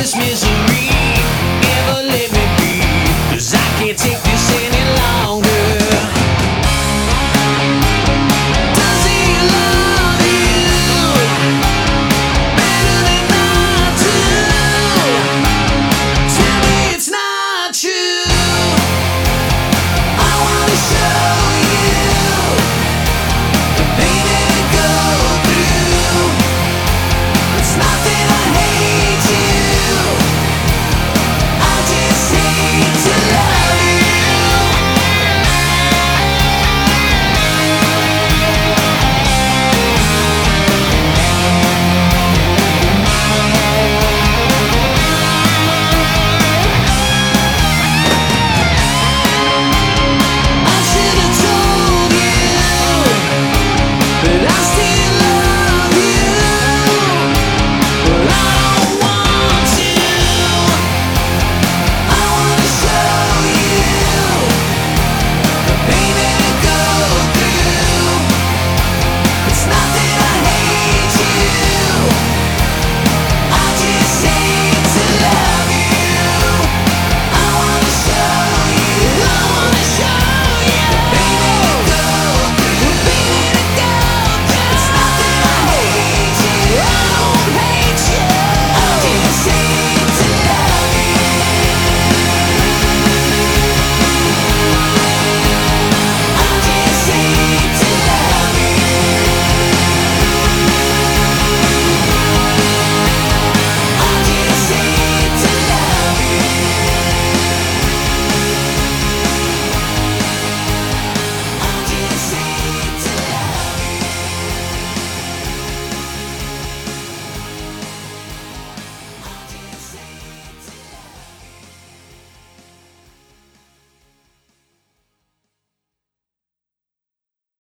this misery ever let me be. Cause I can't take